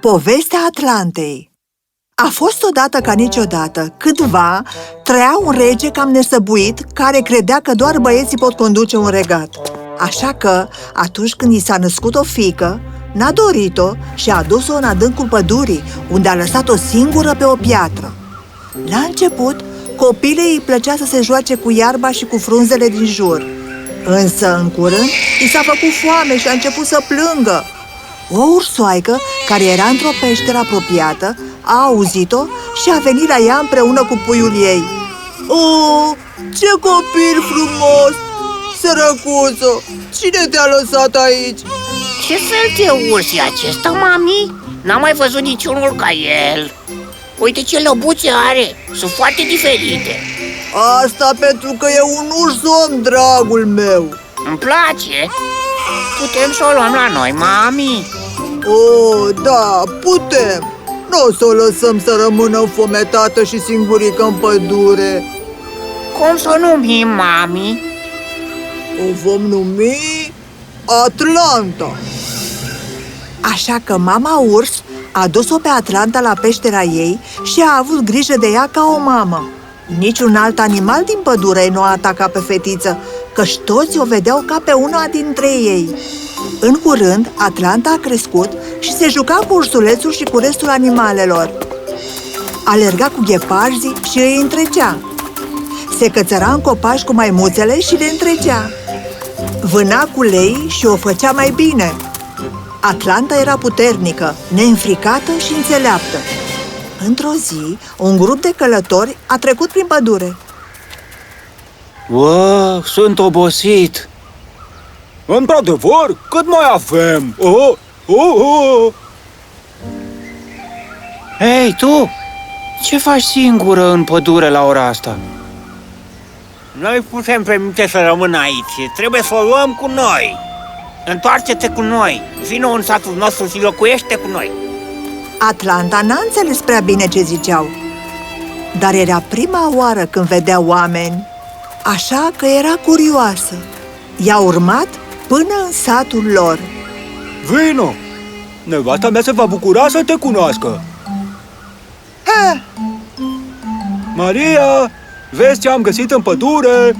Povestea Atlantei A fost odată ca niciodată, cândva, trăia un rege cam nesăbuit care credea că doar băieții pot conduce un regat. Așa că, atunci când i s-a născut o fică, n-a dorit-o și a adus-o în adâncul pădurii, unde a lăsat-o singură pe o piatră. La început, copilei îi plăcea să se joace cu iarba și cu frunzele din jur. Însă, în curând, i s-a făcut foame și a început să plângă. O ursoaică, care era într-o peșteră apropiată, a auzit-o și a venit la ea împreună cu puiul ei. Oh, ce copil frumos! Sărăcuțo, cine te-a lăsat aici? Ce fel de urs e acesta, mami? N-am mai văzut niciunul ca el Uite ce lăbuțe are, sunt foarte diferite Asta pentru că e un urs om, dragul meu Îmi place Putem să o luăm la noi, mami Oh, da, putem Nu o să o lăsăm să rămână fometată și singurică în pădure Cum să o numim, mami? O vom numi Atlanta Așa că mama urs a dus-o pe Atlanta la peștera ei și a avut grijă de ea ca o mamă. Niciun alt animal din pădure nu a atacat pe fetiță, căci toți o vedeau ca pe una dintre ei. În curând, Atlanta a crescut și se juca cu ursulețul și cu restul animalelor. Alerga cu gheparzii și îi întrecea. Se cățăra în copaci cu maimuțele și le întrecea. Vâna cu lei și o făcea mai bine. Atlanta era puternică, neînfricată și înțeleaptă. Într-o zi, un grup de călători a trecut prin pădure. Wow, sunt obosit! Într-adevăr, cât mai avem? Oh, oh, oh. Hei, tu! Ce faci singură în pădure la ora asta? Noi putem permite să rămână aici, trebuie să o luăm cu noi Întoarce-te cu noi, vină în satul nostru și locuiește cu noi Atlanta n-a înțeles prea bine ce ziceau, dar era prima oară când vedea oameni, așa că era curioasă. I-a urmat până în satul lor. Vino! Nevasta mea se va bucura să te cunoască Ha! Maria, vezi ce am găsit în pădure?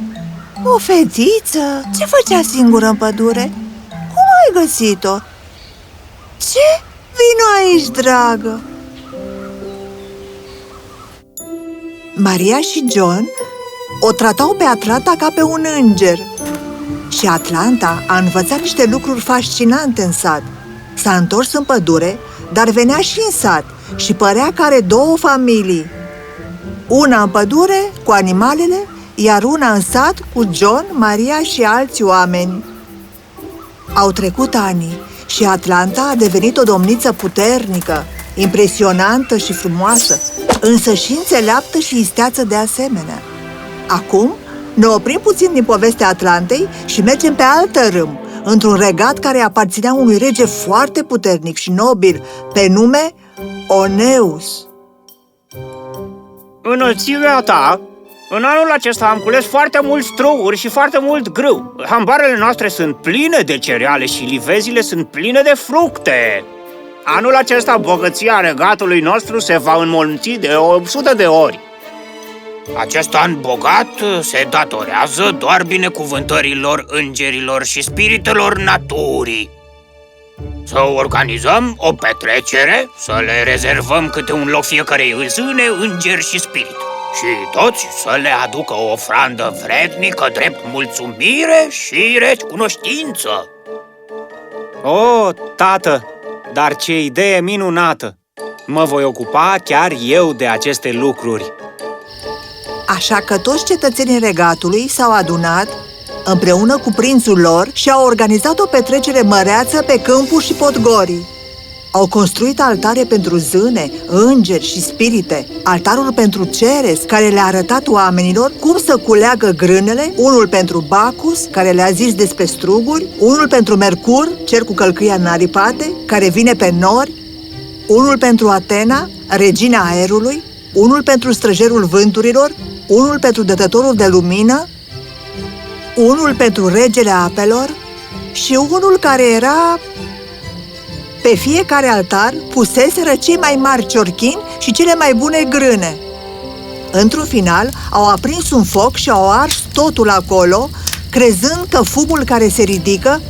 O fetiță? Ce făcea singură în pădure? Cum ai găsit-o? Ce? Vino aici, dragă! Maria și John o tratau pe Atlanta ca pe un înger. Și Atlanta a învățat niște lucruri fascinante în sat. S-a întors în pădure, dar venea și în sat și părea că are două familii. Una în pădure, cu animalele, iar una în sat, cu John, Maria și alți oameni. Au trecut ani și Atlanta a devenit o domniță puternică, impresionantă și frumoasă, însă și înțeleaptă și isteață de asemenea. Acum ne oprim puțin din povestea Atlantei și mergem pe altă râm, într-un regat care aparținea unui rege foarte puternic și nobil, pe nume Oneus. Înălțimea ta, în anul acesta am cules foarte mulți strouri și foarte mult grâu. Hambarele noastre sunt pline de cereale și livezile sunt pline de fructe. Anul acesta bogăția regatului nostru se va înmulți de 100 de ori acest an bogat se datorează doar binecuvântărilor îngerilor și spiritelor naturii. Să organizăm o petrecere, să le rezervăm câte un loc fiecarei îzâne, îngeri și spirit. Și toți să le aducă o ofrandă vrednică drept mulțumire și recunoștință. O, oh, tată, dar ce idee minunată! Mă voi ocupa chiar eu de aceste lucruri. Așa că toți cetățenii regatului s-au adunat împreună cu prințul lor și au organizat o petrecere măreață pe câmpuri și podgorii. Au construit altare pentru zâne, îngeri și spirite, altarul pentru Ceres, care le-a arătat oamenilor cum să culeagă grânele, unul pentru Bacus, care le-a zis despre struguri, unul pentru Mercur, cer cu călcâia naripate, care vine pe nori, unul pentru Atena, regina aerului, unul pentru străjerul vânturilor, unul pentru dătătorul de lumină, unul pentru regele apelor și unul care era Pe fiecare altar puseseră cei mai mari ciorchini și cele mai bune grâne. Într-un final, au aprins un foc și au ars totul acolo, crezând că fumul care se ridică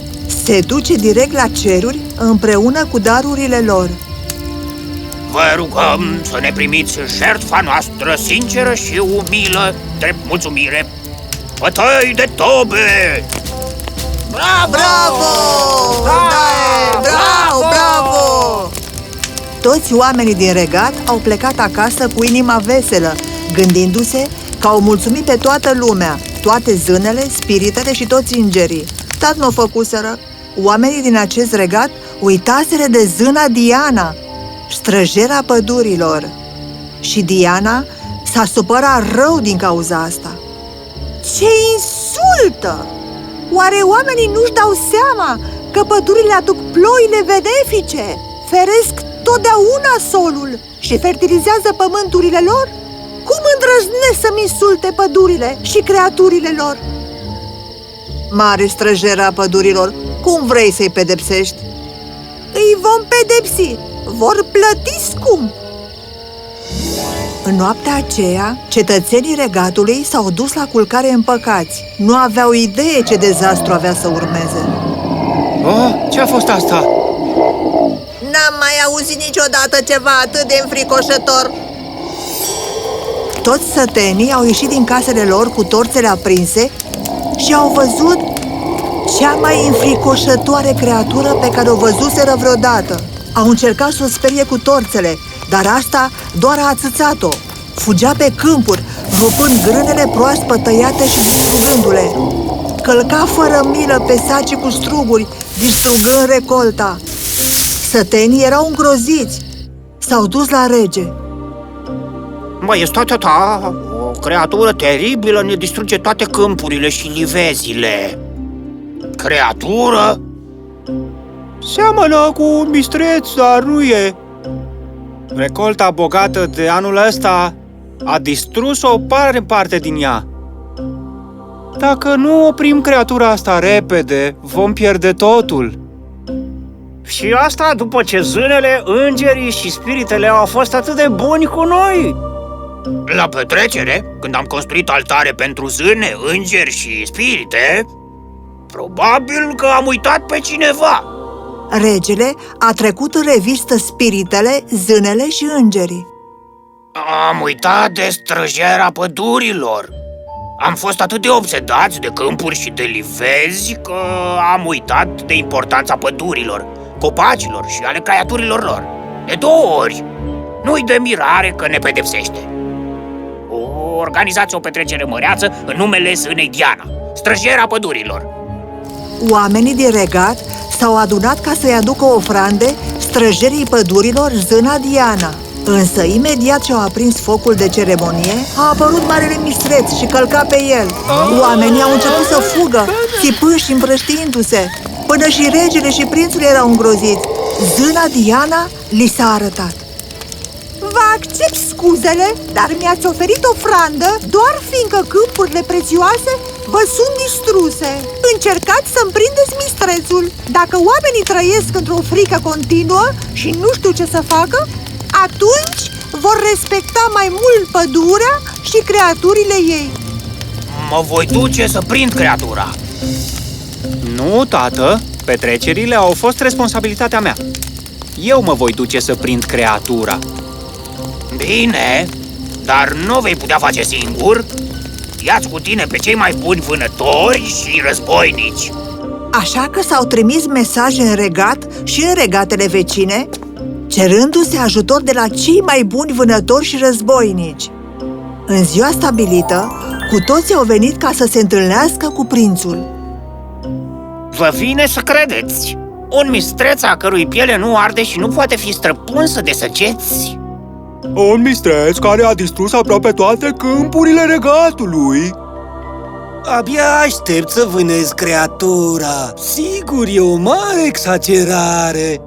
se duce direct la ceruri împreună cu darurile lor. Vă rugăm să ne primiți jertfa noastră sinceră și umilă, drept mulțumire. Bătăi de tobe! Bravo! Bravo! Da, bravo, bravo! Toți oamenii din regat au plecat acasă cu inima veselă, gândindu-se că au mulțumit pe toată lumea, toate zânele, spiritele și toți îngerii. Dar nu o făcuseră. Oamenii din acest regat uitaseră de zâna Diana, străjera pădurilor. Și Diana s-a supărat rău din cauza asta. Ce insultă! Oare oamenii nu-și dau seama că pădurile aduc ploile benefice, feresc totdeauna solul și fertilizează pământurile lor? Cum îndrăznesc să-mi insulte pădurile și creaturile lor? Mare străjera a pădurilor, cum vrei să-i pedepsești? Îi vom pedepsi, vor plăti scump. În noaptea aceea, cetățenii regatului s-au dus la culcare împăcați. Nu aveau idee ce dezastru avea să urmeze. Oh, ce a fost asta? N-am mai auzit niciodată ceva atât de înfricoșător. Toți sătenii au ieșit din casele lor cu torțele aprinse și au văzut cea mai înfricoșătoare creatură pe care o văzuseră vreodată. Au încercat să o sperie cu torțele, dar asta doar a ațățat-o. Fugea pe câmpuri, rupând grânele proaspăt tăiate și distrugându-le. Călca fără milă pe saci cu struguri, distrugând recolta. Sătenii erau îngroziți. S-au dus la rege. Maestatea ta, o creatură teribilă ne distruge toate câmpurile și livezile. Creatură? Seamănă cu un mistreț, dar nu e. Recolta bogată de anul ăsta a distrus o mare parte din ea. Dacă nu oprim creatura asta repede, vom pierde totul. Și asta după ce zânele, îngerii și spiritele au fost atât de buni cu noi. La petrecere, când am construit altare pentru zâne, îngeri și spirite, probabil că am uitat pe cineva. Regele a trecut în revistă spiritele, zânele și îngerii. Am uitat de străjera pădurilor. Am fost atât de obsedați de câmpuri și de livezi că am uitat de importanța pădurilor, copacilor și ale creaturilor lor. De două ori. Nu-i de mirare că ne pedepsește. Organizați o petrecere măreață în numele zânei Diana, străjera pădurilor. Oamenii din regat s-au adunat ca să-i aducă ofrande străjerii pădurilor zâna Diana. Însă, imediat ce au aprins focul de ceremonie, a apărut marele mistreț și călca pe el. Oamenii au început să fugă, țipând și împrăștiindu-se. Până și regele și prințul erau îngroziți. Zâna Diana li s-a arătat. Vă accept scuzele, dar mi-ați oferit ofrandă doar fiindcă câmpurile prețioase vă sunt distruse. Încercați să-mi prindeți mistrețul. Dacă oamenii trăiesc într-o frică continuă și nu știu ce să facă, atunci vor respecta mai mult pădurea și creaturile ei. Mă voi duce să prind creatura. Nu, tată, petrecerile au fost responsabilitatea mea. Eu mă voi duce să prind creatura. Bine, dar nu o vei putea face singur. Ia-ți cu tine pe cei mai buni vânători și războinici. Așa că s-au trimis mesaje în regat și în regatele vecine, cerându-se ajutor de la cei mai buni vânători și războinici. În ziua stabilită, cu toții au venit ca să se întâlnească cu prințul. Vă vine să credeți. Un mistreț a cărui piele nu arde și nu poate fi străpunsă de săgeți. Un mistreț care a distrus aproape toate câmpurile regatului. Abia aștept să vânez creatura. Sigur, e o mare exagerare.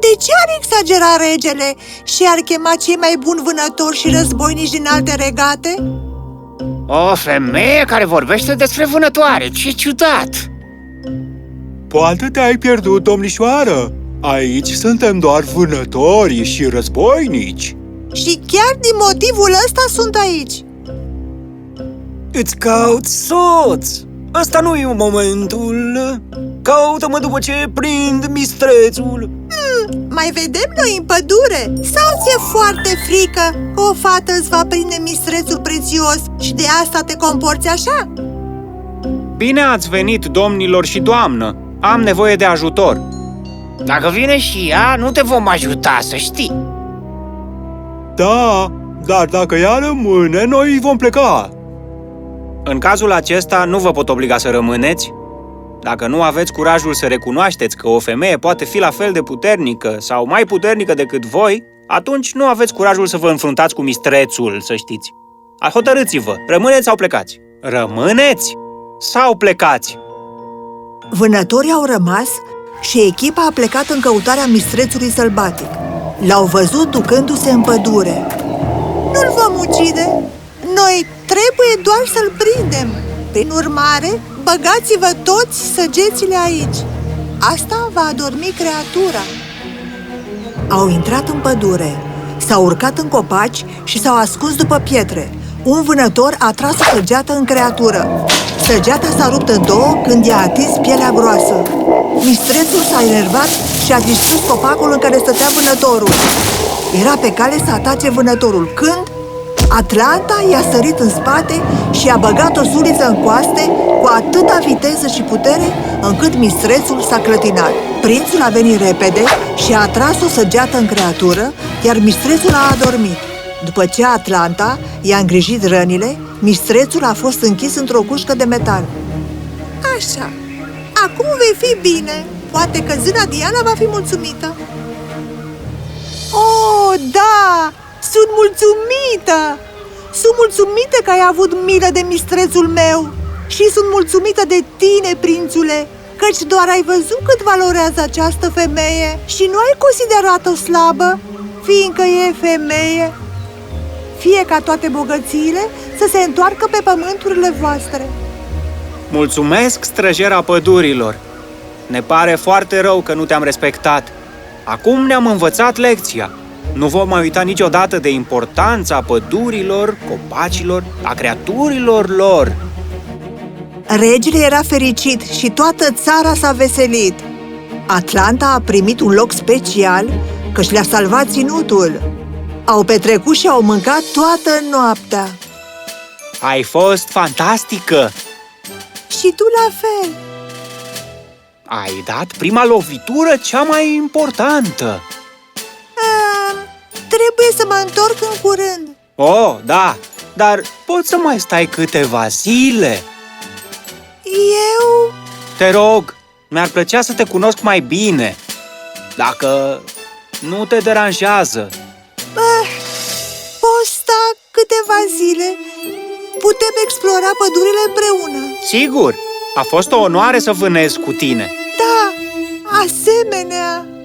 De ce ar exagera regele și ar chema cei mai buni vânători și războinici din alte regate? O femeie care vorbește despre vânătoare, ce ciudat! Poate te-ai pierdut, domnișoară. Aici suntem doar vânători și războinici. Și chiar din motivul ăsta sunt aici. Îți cauți soț! Ăsta nu e momentul! Caută-mă după ce prind mistrețul! Mai vedem noi în pădure? Sau ți-e foarte frică că o fată îți va prinde mistrețul prețios și de asta te comporți așa? Bine ați venit, domnilor și doamnă! Am nevoie de ajutor. Dacă vine și ea, nu te vom ajuta, să știi. Da, dar dacă ea rămâne, noi vom pleca. În cazul acesta nu vă pot obliga să rămâneți. Dacă nu aveți curajul să recunoașteți că o femeie poate fi la fel de puternică sau mai puternică decât voi, atunci nu aveți curajul să vă înfruntați cu mistrețul, să știți. Hotărâți-vă, rămâneți sau plecați? Rămâneți sau plecați? Vânătorii au rămas și echipa a plecat în căutarea mistrețului sălbatic. L-au văzut ducându-se în pădure. Nu-l vom ucide! Noi trebuie doar să-l prindem! Prin urmare, băgați-vă toți săgețile aici! Asta va adormi creatura! Au intrat în pădure, s-au urcat în copaci și s-au ascuns după pietre. Un vânător a tras o săgeată în creatură. Săgeata s-a rupt în două când i-a atins pielea groasă. Mistrețul s-a enervat și a distrus copacul în care stătea vânătorul. Era pe cale să atace vânătorul când Atlanta i-a sărit în spate și a băgat o suliță în coaste cu atâta viteză și putere încât mistrețul s-a clătinat. Prințul a venit repede și a tras o săgeată în creatură, iar mistrețul a adormit. După ce Atlanta i-a îngrijit rănile, mistrețul a fost închis într-o cușcă de metal. Așa, acum vei fi bine. Poate că zâna Diana va fi mulțumită. Oh, da! Sunt mulțumită! Sunt mulțumită că ai avut milă de mistrețul meu și sunt mulțumită de tine, prințule, căci doar ai văzut cât valorează această femeie și nu ai considerat-o slabă, fiindcă e femeie. Fie ca toate bogățiile să se întoarcă pe pământurile voastre. Mulțumesc, străjera pădurilor! Ne pare foarte rău că nu te-am respectat. Acum ne-am învățat lecția. Nu vom mai uita niciodată de importanța pădurilor, copacilor, a creaturilor lor. Regele era fericit și toată țara s-a veselit. Atlanta a primit un loc special căci le-a salvat ținutul. Au petrecut și au mâncat toată noaptea. Ai fost fantastică! Și tu la fel. Ai dat prima lovitură cea mai importantă. Ah, trebuie să mă întorc în curând. Oh, da, dar poți să mai stai câteva zile. Eu... Te rog, mi-ar plăcea să te cunosc mai bine. Dacă nu te deranjează. Ah, pot sta câteva zile. Putem explora pădurile împreună. Sigur, a fost o onoare să vânez cu tine. Da, asemenea.